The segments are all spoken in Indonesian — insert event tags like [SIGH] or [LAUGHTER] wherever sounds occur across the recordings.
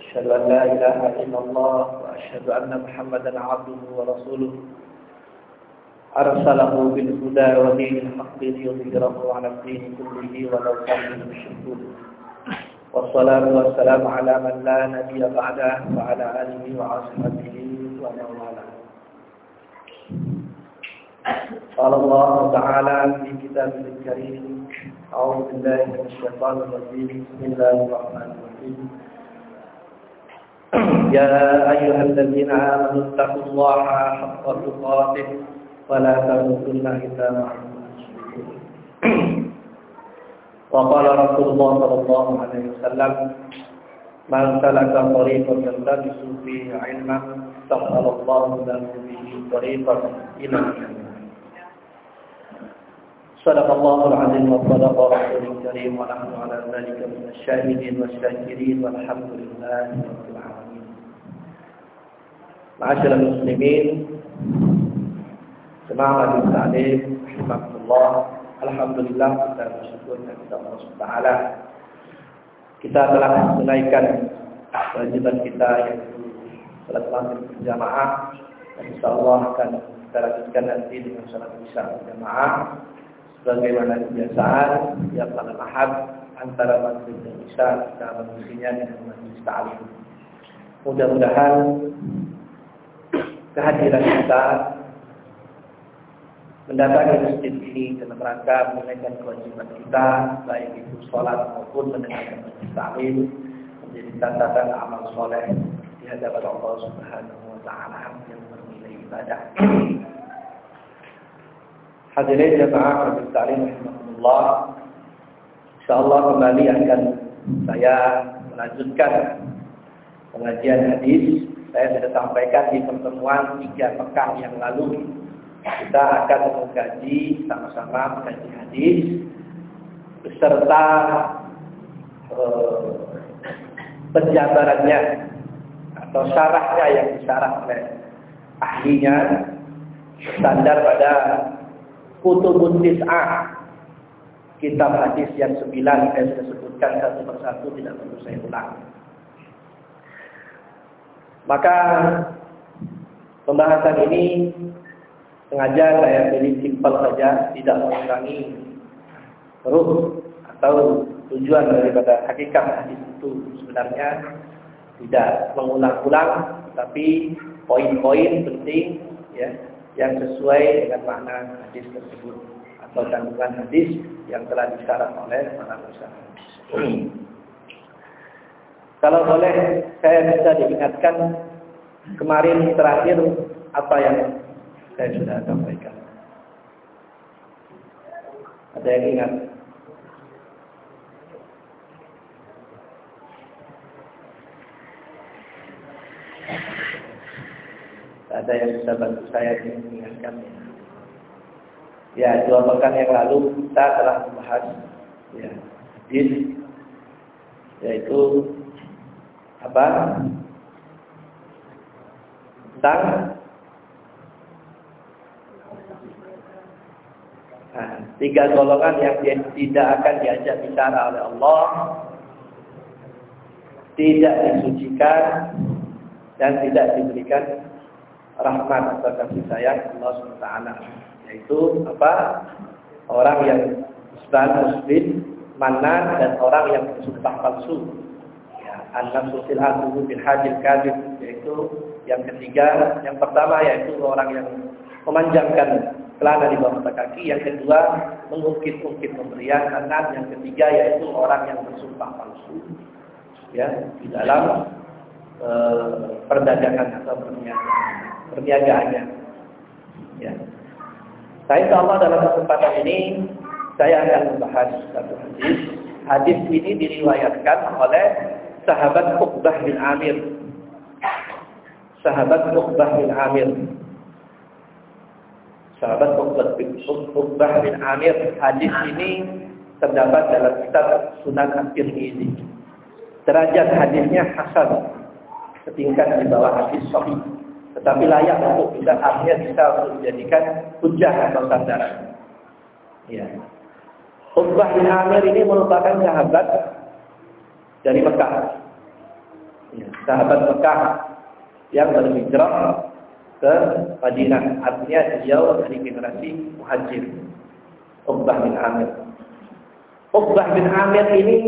أشهد أن لا إله إلا الله وأشهد أن محمدا عبده ورسوله. أرسله بالهدى ودين الحق ليظهره على الدين كله ولو كان المشركون. والصلاة والسلام على من لا نبي بعده وعلى آله وأصحابه ومن والاه قال الله تعالى في كتابه الكريم أعوذ بالله من الشيطان الرجيم. بسم الله الرحمن الرحيم. يا أيها الذين آمنوا اتقوا الله حق تقاته ولا تموتن إلا وأنتم وقال رسول الله صلى الله عليه وسلم من سلك طريقا يلتمس فيه علما سهل الله له به طريقا إلى الجنة. صدق الله العظيم وصدق رسوله الكريم ونحن على ذلك من الشاهدين والشاكرين والحمد لله رب العالمين. معاشر المسلمين Jemaah Majlis Ta'lim Rahimahullah Alhamdulillah kita bersyukur kepada Allah SWT Kita telah menunaikan kewajiban kita yaitu salat maghrib berjamaah dan insya Allah akan kita lanjutkan nanti dengan salat isya berjamaah sebagaimana kebiasaan yang pada mahad antara maghrib dan isya kita mengisinya dengan majlis ta'lim. Mudah-mudahan kehadiran kita mendatangi masjid ini dalam rangka menunaikan kewajiban kita baik itu sholat maupun mendengarkan ta'lim menjadi catatan amal soleh di hadapan Allah Subhanahu wa taala yang bernilai ibadah. Hadirin jemaah majlis ta'lim rahimakumullah. Insyaallah kembali akan saya melanjutkan pengajian hadis. Saya sudah sampaikan di pertemuan tiga pekan yang lalu kita akan mengkaji sama-sama mengkaji hadis beserta eh, penjabarannya atau syarahnya yang disyarah oleh ahlinya standar pada kutubun tis'ah kitab hadis yang sembilan saya sudah sebutkan satu persatu tidak perlu saya ulang maka pembahasan ini sengaja saya pilih simpel saja, tidak mengurangi ruh atau tujuan daripada hakikat hadis itu sebenarnya tidak mengulang-ulang, tapi poin-poin penting ya yang sesuai dengan makna hadis tersebut atau kandungan hadis yang telah disyarat oleh para ulama. Kalau boleh saya bisa diingatkan kemarin terakhir apa yang saya sudah sampaikan. Ada yang ingat? Ada yang bisa bantu saya mengingatkan ya. dua pekan yang lalu kita telah membahas ya hadis yaitu apa tentang Nah, tiga golongan yang tidak akan diajak bicara oleh Allah, tidak disucikan, dan tidak diberikan rahmat atau kasih sayang Allah SWT. Yaitu apa? Orang yang muslim, muslim, mana dan orang yang bersumpah palsu. An-nafsu atuhu bil hajil kadib yaitu yang ketiga, yang pertama yaitu orang yang memanjangkan celana di bawah mata kaki, yang kedua mengungkit-ungkit pemberian, kanan, yang ketiga yaitu orang yang bersumpah palsu ya di dalam e, perdagangan atau perniagaan perniagaannya. Ya. Saya insya Allah dalam kesempatan ini saya akan membahas satu hadis. Hadis ini diriwayatkan oleh sahabat Uqbah bin Amir. Sahabat Uqbah bin Amir. Sahabat Uqbah bin, Uqbah bin Amir. Hadis ini terdapat dalam kitab Sunan At-Tirmizi. Derajat hadisnya hasan, setingkat di bawah hadis sahih. Tetapi layak untuk bisa artinya bisa untuk dijadikan hujah atau sandaran. Ya. Uqbah bin Amir ini merupakan sahabat dari Mekah. Ya, sahabat Mekah yang berhijrah ke Madinah. Artinya dia dari generasi muhajir. Uqbah bin Amir. Uqbah bin Amir ini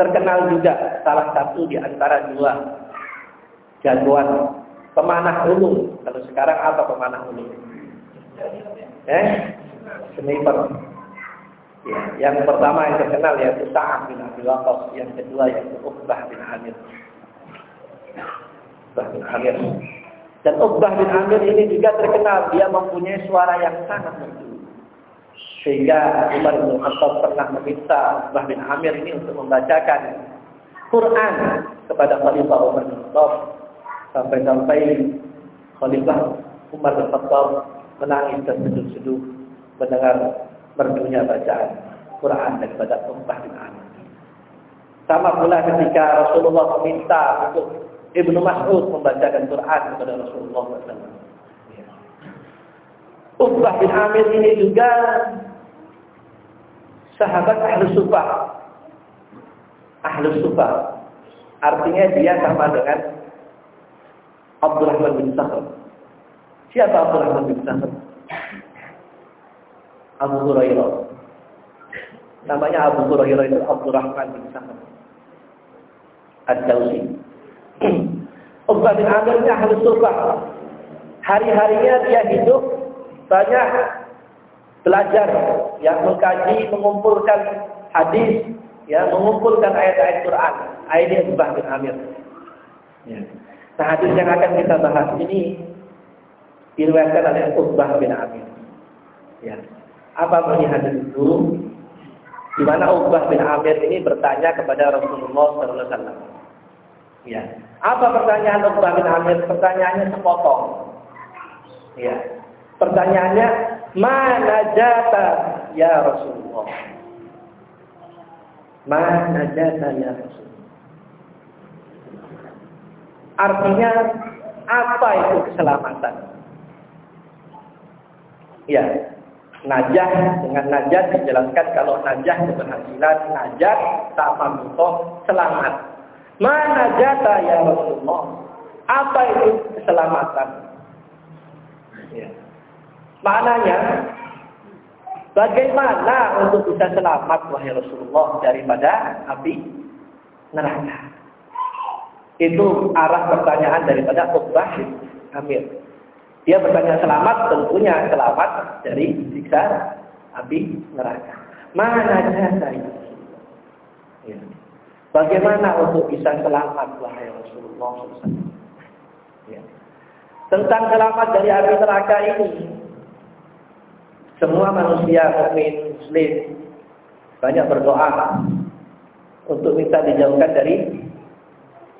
terkenal juga salah satu di antara dua jagoan pemanah ulung. Kalau sekarang apa pemanah ulung? Eh? Sniper. Ya, yang pertama yang terkenal yaitu Sa'ad bin Abi Waqqas, yang kedua yaitu Uqbah bin Amir. Uqbah bin Amir. Dan Uqbah bin Amir ini juga terkenal dia mempunyai suara yang sangat merdu. Sehingga Umar bin Khattab pernah meminta Uqbah bin Amir ini untuk membacakan Quran kepada Khalifah Umar bin Khattab sampai-sampai Khalifah Umar bin Khattab menangis dan seduh-seduh mendengar merdunya bacaan Quran daripada Ummah bin Amir. Sama pula ketika Rasulullah meminta untuk Ibnu Mas'ud membacakan Quran kepada Rasulullah SAW. Uqbah bin Amir ini juga sahabat ahlu sufah. Ahlu sufah. Artinya dia sama dengan Abdurrahman bin Sakhr. Siapa Abdurrahman bin Sakhr? Abu Hurairah. Namanya Abu Hurairah itu Abdurrahman bin Sa'ad. Ad-Dausi. [CLEARS THROAT] Uqbah bin Amir ini ahli surga. Hari-harinya dia hidup banyak belajar, yang mengkaji, mengumpulkan hadis, ya, mengumpulkan ayat-ayat Quran. Ayat Uqbah bin Amir. Ya. Nah, hadis yang akan kita bahas ini diriwayatkan oleh Uqbah bin Amir. Ya. Apa bunyi itu? Di mana Uqbah bin Amir ini bertanya kepada Rasulullah SAW. Ya. Apa pertanyaan Uqbah bin Amir? Pertanyaannya sepotong. Ya. Pertanyaannya, mana jata ya Rasulullah? Mana jata ya Rasulullah? Artinya, apa itu keselamatan? Ya, Najah dengan najah dijelaskan kalau najah keberhasilan, najah sama mutoh selamat. Mana jata ya Rasulullah? Apa itu keselamatan? Ya. Maknanya, bagaimana untuk bisa selamat wahai Rasulullah daripada api neraka? Itu arah pertanyaan daripada Uqbah Amir. Dia bertanya selamat, tentunya selamat dari siksa api neraka. Mana jasa? Ya. Bagaimana untuk bisa selamat wahai Rasulullah SAW? Ya. Tentang selamat dari api neraka ini, semua manusia mukmin muslim banyak berdoa untuk minta dijauhkan dari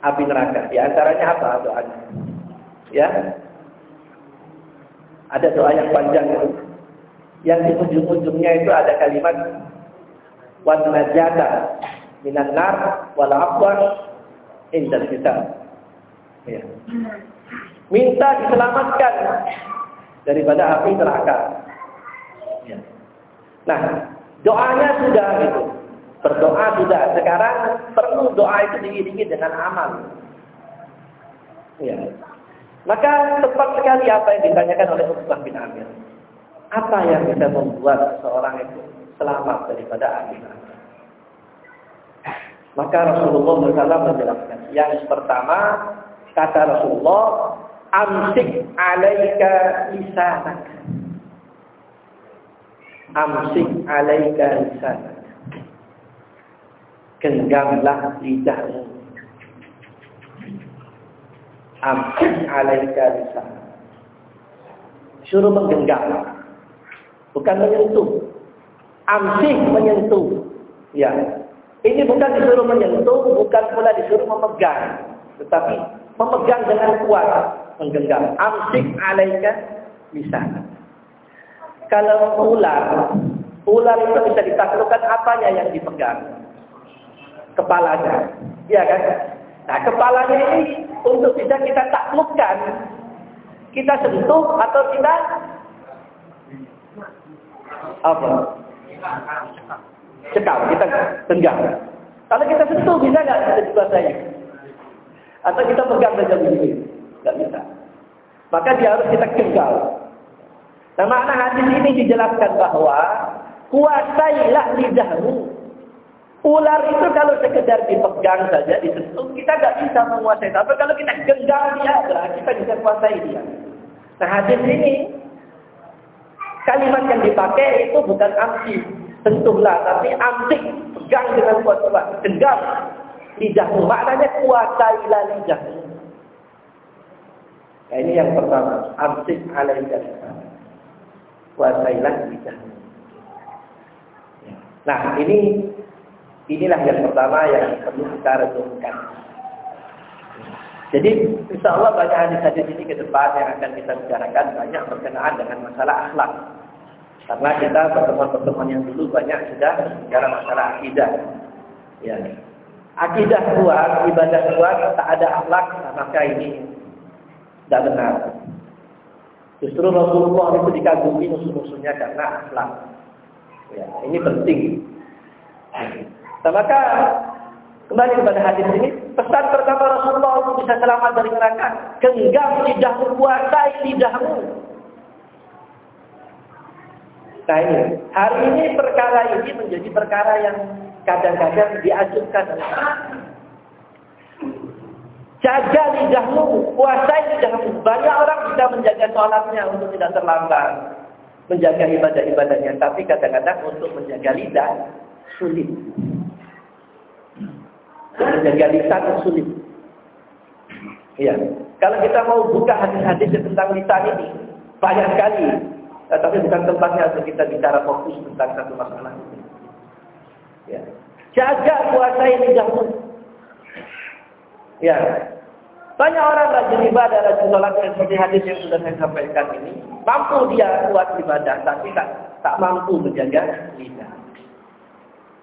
api neraka. Di antaranya apa doanya? Ya, ada doa yang panjang itu. Yang di ujung-ujungnya itu ada kalimat wan najata minan nar wal afwa indal kita. Ya. Minta diselamatkan daripada api neraka. Ya. Nah, doanya sudah gitu. Berdoa sudah. Sekarang perlu doa itu diiringi dengan amal. Ya. Maka tepat sekali apa yang ditanyakan oleh Uqbah bin Amir. Apa yang bisa membuat seorang itu selamat daripada neraka? Maka Rasulullah SAW menjelaskan. Yang pertama, kata Rasulullah, Amsik alaika lisanak. Amsik alaika lisanak. Genggamlah lidahmu Amkin alaika lisan. Suruh menggenggam. Bukan menyentuh. Amsih menyentuh. Ya. Ini bukan disuruh menyentuh, bukan pula disuruh memegang. Tetapi memegang dengan kuat, menggenggam. Amsik alaika bisa. Kalau ular, ular itu bisa ditaklukkan apanya yang dipegang? Kepalanya. Iya kan? Nah, kepalanya ini untuk bisa kita taklukkan, kita sentuh atau kita apa? Cekal, kita tenggang. Kalau kita sentuh bisa nggak kita dikuasai? Atau kita pegang saja begini? Nggak bisa. Maka dia harus kita genggam. Nah makna hadis ini dijelaskan bahwa kuasailah lidahmu. Ular itu kalau sekedar dipegang saja, disentuh, kita nggak bisa menguasai. Tapi kalau kita genggam dia, kita bisa kuasai dia. Nah hadis ini, kalimat yang dipakai itu bukan amsi, sentuhlah, tapi amsik, pegang dengan kuat kuat, genggam lidahmu. Maknanya kuasailah lidahmu. Nah, ini yang pertama, amsik alaika kuasailah lidahmu. Nah, ini inilah yang pertama yang perlu kita renungkan. Jadi, insya Allah banyak hadis-hadis ini ke depan yang akan kita bicarakan banyak berkenaan dengan masalah akhlak. Karena kita pertemuan-pertemuan yang dulu banyak sudah bicara masalah akidah. Ya. Akidah kuat, ibadah kuat, tak ada akhlak, maka ini tidak benar. Justru Rasulullah itu dikagumi musuh-musuhnya karena akhlak. Ya, ini penting. Nah, maka kembali kepada hadis ini, pesan pertama Rasulullah untuk bisa selamat dari neraka, genggam lidahmu, kuasai lidahmu. Nah ini, hari ini perkara ini menjadi perkara yang kadang-kadang diajukan Jaga lidahmu, kuasai lidahmu. Banyak orang bisa menjaga sholatnya untuk tidak terlambat. Menjaga ibadah-ibadahnya. Tapi kadang-kadang untuk menjaga lidah, sulit. Menjaga lisan sulit. Iya. Kalau kita mau buka hadis-hadis tentang lisan ini, banyak sekali Eh, tapi bukan tempatnya untuk kita bicara fokus tentang satu masalah. Ya. Jaga kuasai lidahmu. Ya. Banyak orang rajin ibadah, rajin sholat seperti hadis yang sudah saya sampaikan ini. Mampu dia kuat ibadah, tapi tak, tak mampu menjaga lidah.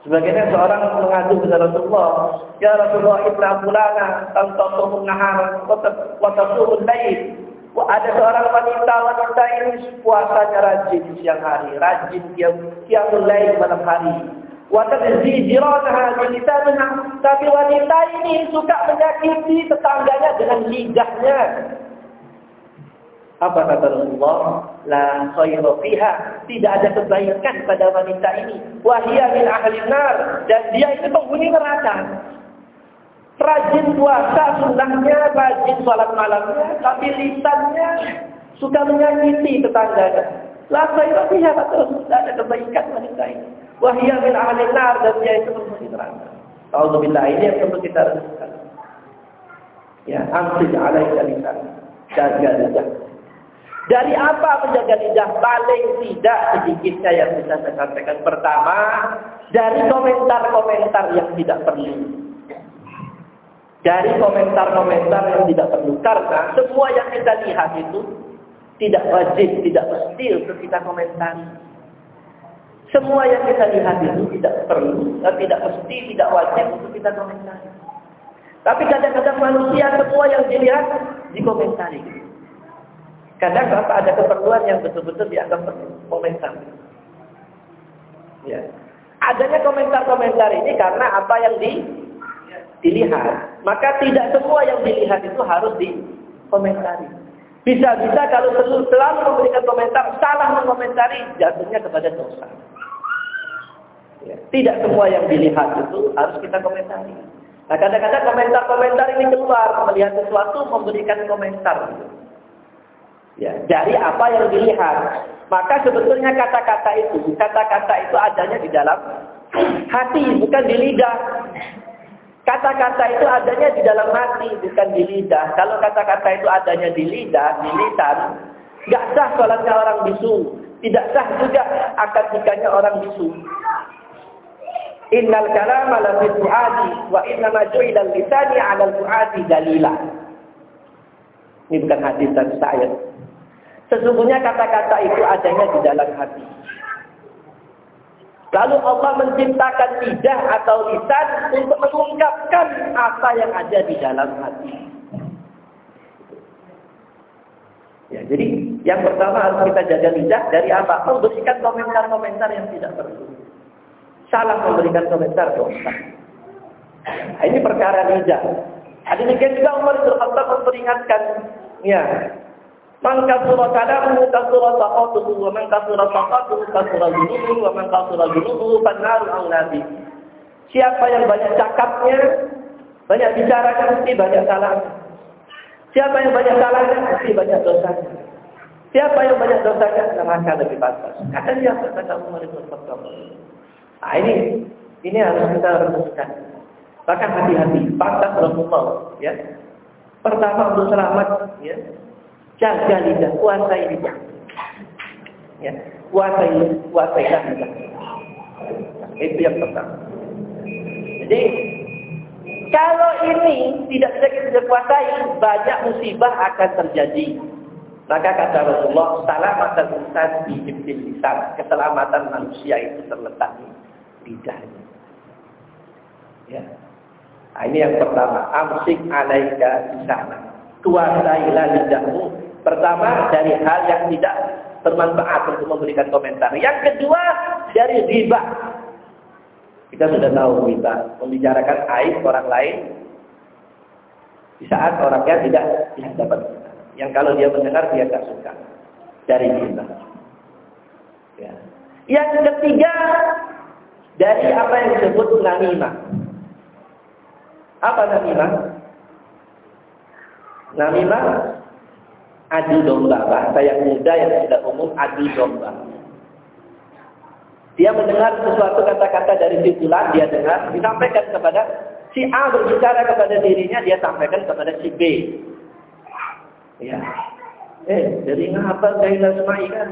Sebagainya seorang mengadu kepada Rasulullah, Ya Rasulullah, Ibn Abulana, Tantotuhun Nahar, Watasuhun Lain, ada seorang wanita, wanita ini puasanya rajin siang hari, rajin dia siang mulai malam hari. Watadzi jiranaha bilisanha, tapi wanita ini suka menyakiti tetangganya dengan lidahnya. Apa kata Rasulullah? La khairu fiha. Tidak ada kebaikan pada wanita ini. Wahia min ahli nar. Dan dia ini penghuni neraka. Rajin puasa sunnahnya, rajin sholat malamnya, tapi lisannya suka menyakiti tetangganya. La khairu fiha tidak ada kebaikan wanita ini. Wahia min amalin nar dan dia itu penghuni neraka. Alhamdulillah ini yang perlu kita renungkan. Ya, amsik alaika lisan. Jaga lidah. Dari apa menjaga lidah? Paling tidak sedikitnya yang bisa saya sampaikan. Pertama, dari komentar-komentar yang tidak perlu dari komentar-komentar yang tidak perlu. Karena semua yang kita lihat itu tidak wajib, tidak mesti untuk kita komentari. Semua yang kita lihat itu tidak perlu, dan tidak mesti, tidak wajib untuk kita komentari. Tapi kadang-kadang manusia semua yang dilihat dikomentari. Kadang apa ada keperluan yang betul-betul dianggap komentar. Ya. Adanya komentar-komentar ini karena apa yang di dilihat. Maka tidak semua yang dilihat itu harus dikomentari. Bisa-bisa kalau selalu, selalu memberikan komentar, salah mengomentari, jatuhnya kepada dosa. Ya. Tidak semua yang dilihat itu harus kita komentari. Nah kadang-kadang komentar-komentar ini keluar, melihat sesuatu, memberikan komentar. Ya, dari apa yang dilihat. Maka sebetulnya kata-kata itu, kata-kata itu adanya di dalam hati, bukan di lidah. Kata-kata itu adanya di dalam hati, bukan di lidah. Kalau kata-kata itu adanya di lidah, di lisan, nggak sah sholatnya orang bisu. Tidak sah juga akad nikahnya orang bisu. Innal kalama la fi fuadi wa inna ma ju'ila lisani 'ala al-fuadi dalila. Ini bukan hadis dari saya. Sesungguhnya kata-kata itu adanya di dalam hati. Lalu Allah menciptakan lidah atau lisan untuk mengungkapkan apa yang ada di dalam hati. Ya, jadi yang pertama harus kita jaga lidah dari apa? Memberikan komentar-komentar yang tidak perlu. Salah memberikan komentar dosa. Nah, ini perkara lidah. Ada juga Umar bin Khattab memperingatkan, ya, Man kasura kalamu kasura saqatuhu wa man kasura saqatuhu kasura junubuhu wa man kasura junubuhu fannaru aulabi. Siapa yang banyak cakapnya, banyak bicaranya mesti banyak salahnya. Siapa yang banyak salahnya mesti banyak dosanya. Siapa yang banyak dosanya neraka lebih pantas. Kata dia kata Umar bin Khattab. Nah ini ini harus kita renungkan. Bahkan hati-hati, pantas Rasulullah ya. Pertama untuk selamat ya, Jaga lidah, kuasai lidah. Ya, kuasai kuasai lidah. Itu yang pertama. Jadi kalau ini tidak bisa kita kuasai, banyak musibah akan terjadi. Maka kata Rasulullah, salamatan insan di lisan. Keselamatan manusia itu terletak di lidahnya. Ya. Nah, ini yang pertama. Amsik alaika di sana. Kuasailah lidahmu Pertama, dari hal yang tidak bermanfaat untuk memberikan komentar. Yang kedua, dari riba. Kita sudah tahu riba, membicarakan aib orang lain di saat orangnya tidak tidak dapat yang kalau dia mendengar dia tidak suka dari riba. Ya. Yang ketiga dari apa yang disebut namimah. Apa namimah? Namimah adu domba. Bahasa yang muda yang tidak umum adu domba. Dia mendengar sesuatu kata-kata dari si Fulan, dia dengar, disampaikan kepada si A berbicara kepada dirinya, dia sampaikan kepada si B. Ya. Eh, dari ngapa gailah semai kan?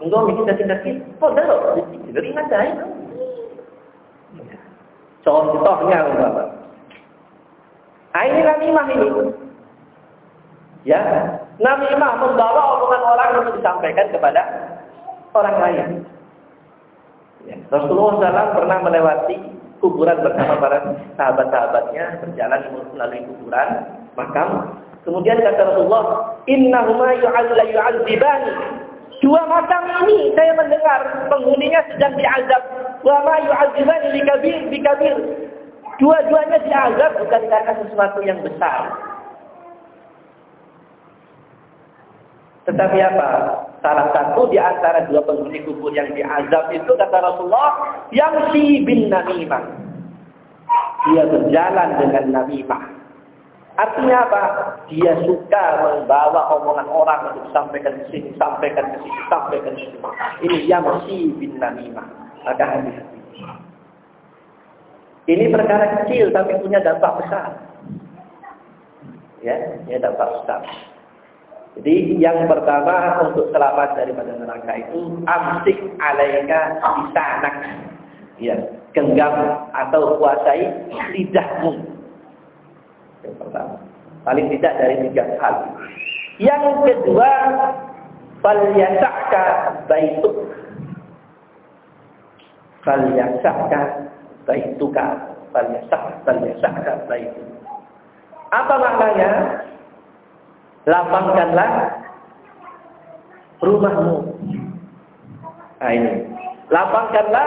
Enggak kita tidak kita. Oh, dah, dari ngapa Contohnya, Bapak. Nah, ini namimah ini. Ya, namimah membawa omongan orang untuk disampaikan kepada orang lain. Ya, Rasulullah SAW pernah melewati kuburan bersama para sahabat-sahabatnya berjalan melalui kuburan makam. Kemudian kata Rasulullah, Innahuma yu'adzibani. Dua makam ini saya mendengar penghuninya sedang diazab. Wa ma yu'adzibani bikabir bikabir. Dua-duanya diazab bukan karena sesuatu yang besar, Tetapi apa? Salah satu di antara dua penghuni kubur yang diazab itu kata Rasulullah yang si bin namimah. Dia berjalan dengan namimah. Artinya apa? Dia suka membawa omongan orang untuk sampaikan ke sini, sampaikan ke sini, sampaikan ke sini. Ini yang si bin namimah. Maka hati-hati. Ini perkara kecil tapi punya dampak besar. Ya, ini dampak besar. Jadi yang pertama untuk selamat daripada neraka itu amsik alaika lisanak. Ya, genggam atau kuasai lidahmu. Yang pertama. Paling tidak dari tiga hal. Yang kedua, falyasaka baituk. Falyasaka baituka. Falyasak, falyasaka baituk. Apa maknanya? Lapangkanlah rumahmu. Nah ini. Lapangkanlah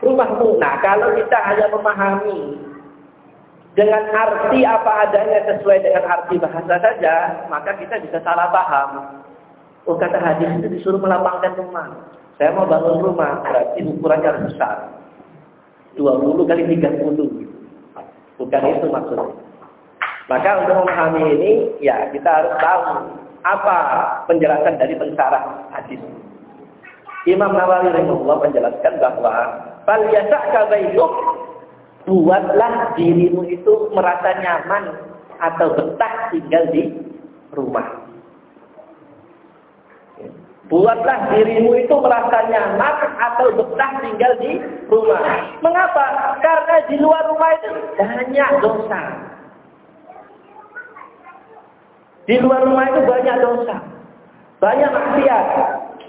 rumahmu. Nah kalau kita hanya memahami dengan arti apa adanya sesuai dengan arti bahasa saja, maka kita bisa salah paham. Oh kata hadis itu disuruh melapangkan rumah. Saya mau bangun rumah, berarti ukurannya harus besar. 20 kali 30. Bukan itu maksudnya. Maka untuk memahami ini, ya kita harus tahu apa penjelasan dari pensarah hadis. Imam Nawawi rahimahullah menjelaskan bahwa fal yasaka baituk buatlah dirimu itu merasa nyaman atau betah tinggal di rumah. Buatlah dirimu itu merasa nyaman atau betah tinggal di rumah. Mengapa? Karena di luar rumah itu banyak dosa. Di luar rumah itu banyak dosa. Banyak maksiat.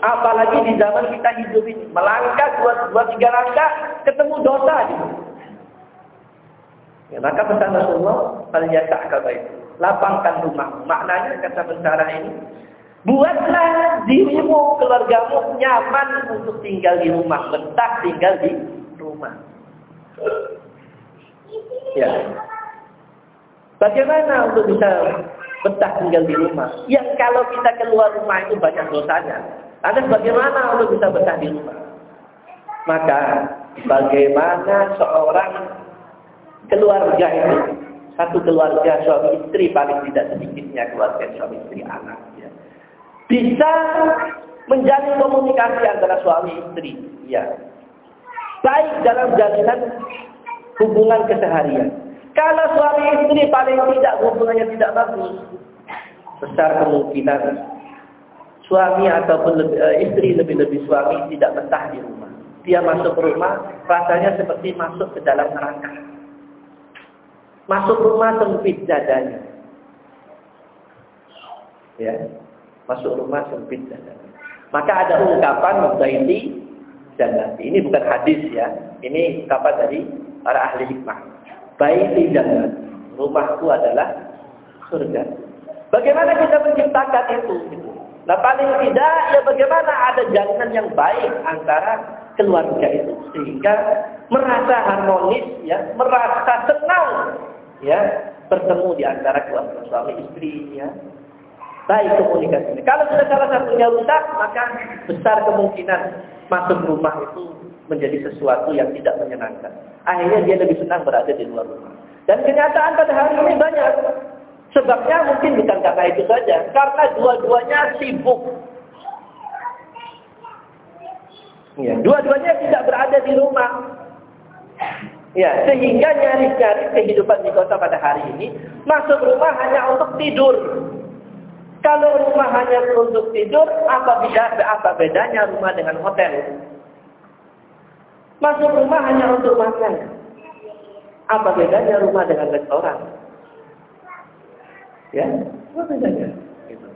Apalagi di zaman kita hidup ini. Melangkah dua, dua tiga langkah, ketemu dosa. Ya, maka pesan Rasulullah, Faliyasa'ka itu. Lapangkan rumah. Maknanya kata bencana ini, Buatlah dirimu, keluargamu nyaman untuk tinggal di rumah. Betah tinggal di rumah. Ya. Bagaimana untuk bisa betah tinggal di rumah? Yang kalau kita keluar rumah itu banyak dosanya. Ada bagaimana untuk bisa betah di rumah? Maka bagaimana seorang keluarga itu satu keluarga suami istri paling tidak sedikitnya keluarga suami istri anak bisa menjalin komunikasi antara suami istri. Ya. Baik dalam jalinan hubungan keseharian. Kalau suami istri paling tidak hubungannya tidak bagus, besar kemungkinan suami ataupun lebih, uh, istri lebih-lebih suami tidak betah di rumah. Dia masuk rumah rasanya seperti masuk ke dalam neraka. Masuk rumah sempit dadanya. Ya, Masuk rumah sempit dan Maka ada ungkapan Baiti jannati. Ini bukan hadis ya. Ini ungkapan dari para ahli hikmah. Baiti jannati. Rumahku adalah surga. Bagaimana kita menciptakan itu? Nah paling tidak ya bagaimana ada jaminan yang baik antara keluarga itu sehingga merasa harmonis ya, merasa senang ya bertemu di antara keluarga suami istri ya, baik komunikasi. Kalau sudah salah satunya rusak, maka besar kemungkinan masuk rumah itu menjadi sesuatu yang tidak menyenangkan. Akhirnya dia lebih senang berada di luar rumah. Dan kenyataan pada hari ini banyak. Sebabnya mungkin bukan karena itu saja. Karena dua-duanya sibuk. Ya, dua-duanya tidak berada di rumah. Ya, sehingga nyaris-nyaris kehidupan di kota pada hari ini masuk rumah hanya untuk tidur. Kalau rumah hanya untuk tidur, apa beda apa bedanya rumah dengan hotel? Masuk rumah hanya untuk makan. Apa bedanya rumah dengan restoran? Ya, apa bedanya? Gitu.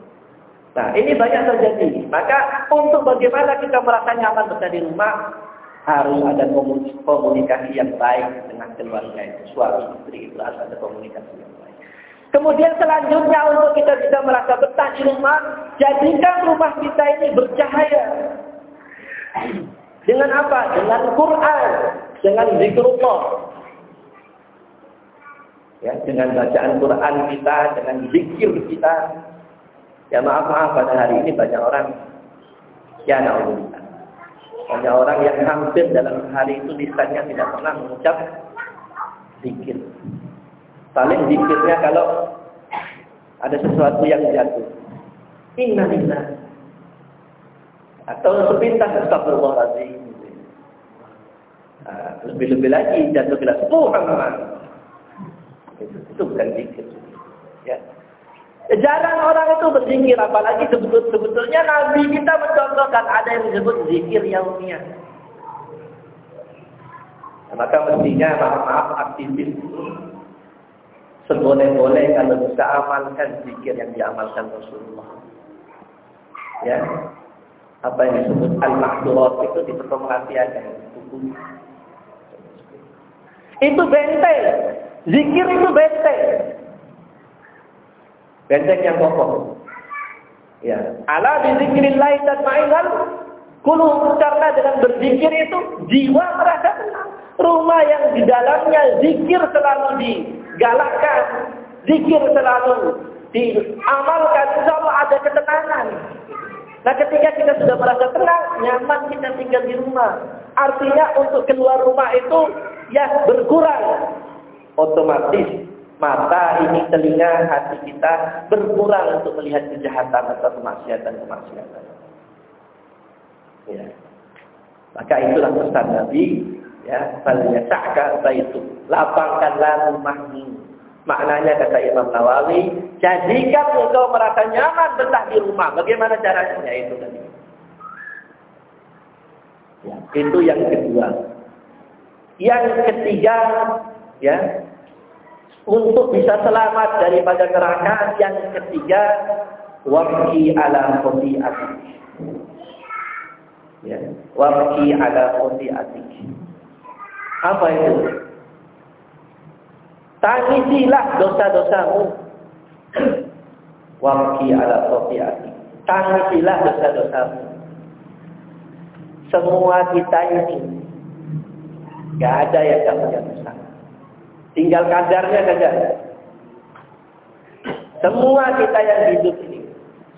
Nah, ini banyak terjadi. Maka untuk bagaimana kita merasa nyaman berada di rumah, harus ada komunikasi yang baik dengan keluarga itu. Suami istri itu harus ada komunikasi yang baik. Kemudian selanjutnya untuk kita bisa merasa betah di rumah, jadikan rumah kita ini bercahaya. Dengan apa? Dengan Quran, dengan zikrullah. Ya, dengan bacaan Quran kita, dengan zikir kita. Ya maaf maaf pada hari ini banyak orang ya naudzubillah. Banyak orang yang hampir dalam hari itu lisannya tidak pernah mengucap zikir. Paling zikirnya kalau ada sesuatu yang jatuh. Inna lillah. Atau sepintas astagfirullahaladzim. Nah, lebih-lebih lagi jatuh gelas Muhammad. Itu, itu bukan zikir. Ya. Jarang orang itu berzikir, apalagi sebetulnya, sebetulnya Nabi kita mencontohkan ada yang disebut zikir yaumiyah. Nah, maka mestinya maaf-maaf aktivis Seboleh-boleh kalau bisa amalkan zikir yang diamalkan Rasulullah. Ya. Apa yang disebut al-mahdurat itu di pemerhatian buku. Itu benteng. Zikir itu benteng. Benteng yang kokoh. Ya. Ala bi zikrillah tatma'innal qulub karena dengan berzikir itu jiwa merasa. Rumah yang di dalamnya zikir selalu digalakkan, zikir selalu diamalkan, Allah ada ketenangan. Nah ketika kita sudah merasa tenang, nyaman kita tinggal di rumah. Artinya untuk keluar rumah itu ya berkurang. Otomatis mata ini, telinga, hati kita berkurang untuk melihat kejahatan atau kemaksiatan-kemaksiatan. Ya. Maka itulah pesan Nabi ya falyasaka baitu lapangkanlah rumahmu maknanya kata Imam Nawawi jadikan engkau merasa nyaman betah di rumah bagaimana caranya ya itu tadi Ya, itu yang kedua. Yang ketiga, ya, untuk bisa selamat daripada neraka, yang ketiga, wabki ala khuti'atik. Ya, wabki ala khuti'atik. Apa itu? Tangisilah dosa-dosamu. [CLEARS THROAT] Wabki ala khuti'atik. Tangisilah dosa-dosamu. Semua kita ini Gak ada yang tak punya dosa. Tinggal kadarnya saja. Semua kita yang hidup ini,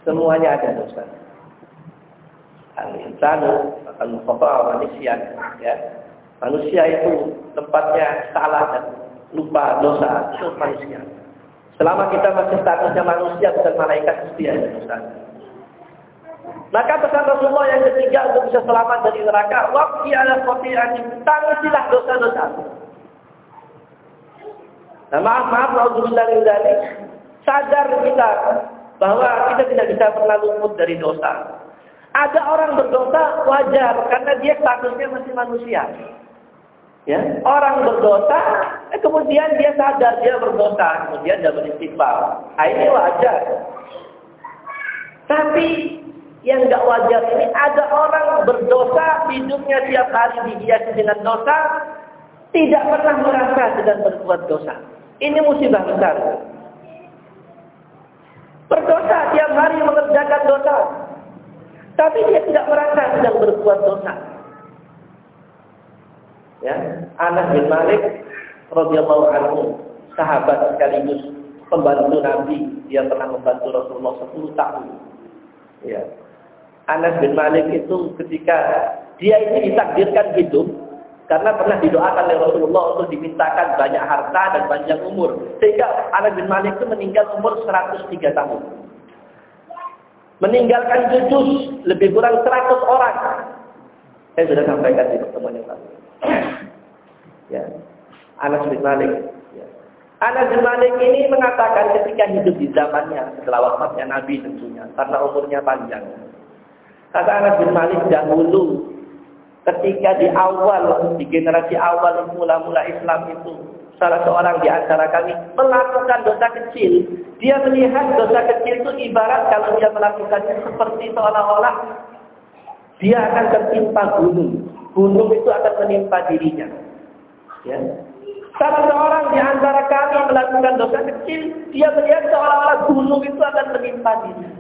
semuanya ada dosa. Al-insanu akan manusia. Ya. Manusia itu tempatnya salah dan lupa dosa itu manusia. Selama kita masih statusnya manusia bukan malaikat pasti ada dosa. Maka pesan Rasulullah yang ketiga untuk bisa selamat dari neraka, waqti ala khati'ati, tangisilah dosa-dosa. Nah, maaf, maaf, naudzubillah min Sadar kita bahwa kita tidak bisa pernah luput dari dosa. Ada orang berdosa wajar karena dia statusnya masih manusia. Ya, orang berdosa, eh, kemudian dia sadar dia berdosa, kemudian dia beristighfar. Nah, ini wajar. Tapi yang nggak wajar ini ada orang berdosa, hidupnya tiap hari dihiasi dengan dosa, tidak pernah merasa sedang berbuat dosa. Ini musibah besar. Berdosa tiap hari mengerjakan dosa, tapi dia tidak merasa sedang berbuat dosa. Ya, Anas bin Malik radhiyallahu anhu, sahabat sekaligus pembantu Nabi, dia pernah membantu Rasulullah 10 tahun. Ya, Anas bin Malik itu ketika dia ini ditakdirkan hidup karena pernah didoakan oleh Rasulullah untuk dimintakan banyak harta dan panjang umur. Sehingga Anas bin Malik itu meninggal umur 103 tahun. Meninggalkan cucu lebih kurang 100 orang. Saya sudah sampaikan di pertemuan yang lalu. [COUGHS] ya. Anas bin Malik. Ya. Anas bin Malik ini mengatakan ketika hidup di zamannya setelah wafatnya Nabi tentunya karena umurnya panjang. Kata Anas bin Malik dahulu ketika di awal, di generasi awal mula-mula Islam itu salah seorang di antara kami melakukan dosa kecil. Dia melihat dosa kecil itu ibarat kalau dia melakukannya seperti seolah-olah dia akan tertimpa gunung. Gunung itu akan menimpa dirinya. Ya. Salah seorang di antara kami melakukan dosa kecil, dia melihat seolah-olah gunung itu akan menimpa dirinya.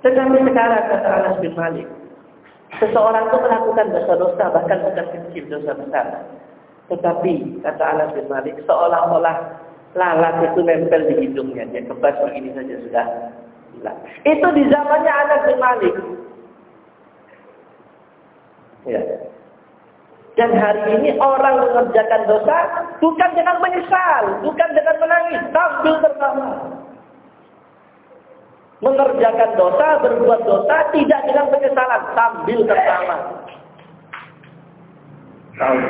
Tetapi sekarang kata Anas bin Malik, seseorang itu melakukan dosa-dosa, bahkan bukan kecil, dosa besar. Tetapi kata Anas bin Malik, seolah-olah lalat itu nempel di hidungnya, dia kebas begini saja sudah. Itu di zamannya Anas bin Malik. Ya. Dan hari ini orang mengerjakan dosa bukan dengan menyesal, bukan dengan menangis, sambil tertawa mengerjakan dosa, berbuat dosa, tidak dengan penyesalan, sambil tertawa.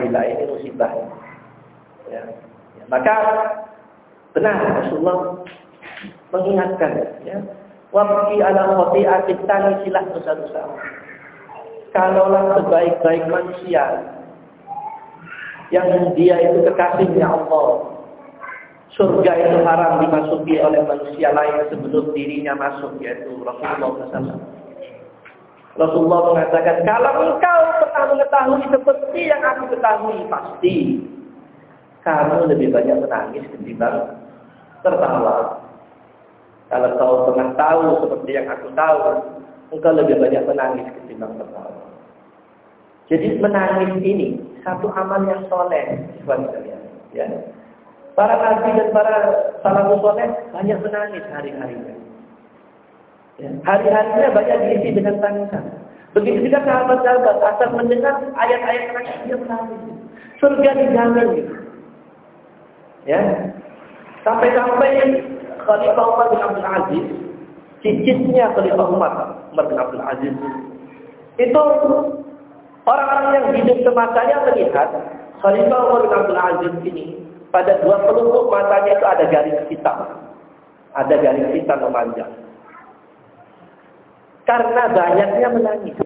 bila ini musibah. Ya. ya. Maka benar Rasulullah mengingatkan ya. Wabki ala khati'atik silah dosa-dosa. Kalaulah sebaik-baik manusia yang dia itu kekasihnya Allah, surga itu haram dimasuki oleh manusia lain sebelum dirinya masuk yaitu Rasulullah SAW. Rasulullah mengatakan, kalau engkau pernah mengetahui seperti yang aku ketahui, pasti kamu lebih banyak menangis ketimbang tertawa. Kalau kau pernah tahu seperti yang aku tahu, engkau lebih banyak menangis ketimbang tertawa. Jadi menangis ini satu amal yang soleh, Ya. Para nabi dan para salafus soleh banyak menangis hari-harinya. Ya, hari-harinya banyak diisi dengan tangisan. Begitu juga sahabat-sahabat asal mendengar ayat-ayat terakhir dia menangis. Surga dijamin. Ya. Sampai-sampai Khalifah Umar bin Abdul Aziz, cicitnya Khalifah Umar, Umar Abdul Aziz, itu orang-orang yang hidup semasanya melihat Khalifah Umar bin Abdul Aziz ini pada dua pelupuk matanya itu ada garis hitam. Ada garis hitam memanjang. Karena banyaknya menangis.